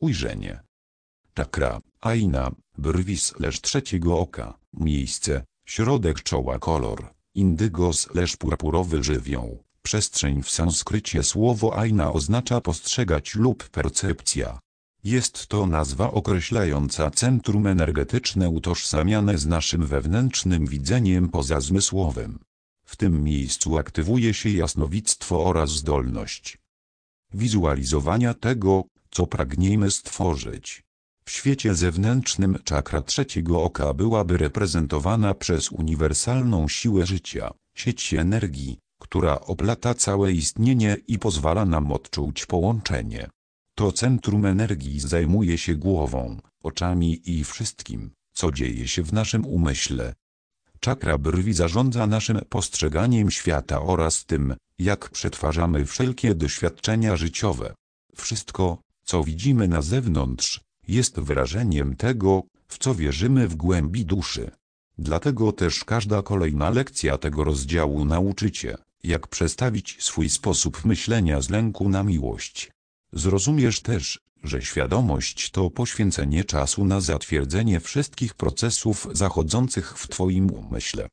ujrzenie. Czakra, aina, brwi slash trzeciego oka, miejsce, środek czoła kolor, indygo slash purpurowy żywioł. Przestrzeń w sanskrycie słowo aina oznacza postrzegać lub percepcja. Jest to nazwa określająca centrum energetyczne utożsamiane z naszym wewnętrznym widzeniem pozazmysłowym. W tym miejscu aktywuje się jasnowictwo oraz zdolność wizualizowania tego, co pragniemy stworzyć. W świecie zewnętrznym czakra trzeciego oka byłaby reprezentowana przez uniwersalną siłę życia, sieć energii, która oplata całe istnienie i pozwala nam odczuć połączenie. To centrum energii zajmuje się głową, oczami i wszystkim, co dzieje się w naszym umyśle. Czakra brwi zarządza naszym postrzeganiem świata oraz tym, jak przetwarzamy wszelkie doświadczenia życiowe. Wszystko, co widzimy na zewnątrz, jest wyrażeniem tego, w co wierzymy w głębi duszy. Dlatego też każda kolejna lekcja tego rozdziału nauczy cię, jak przestawić swój sposób myślenia z lęku na miłość. Zrozumiesz też, że świadomość to poświęcenie czasu na zatwierdzenie wszystkich procesów zachodzących w Twoim umyśle.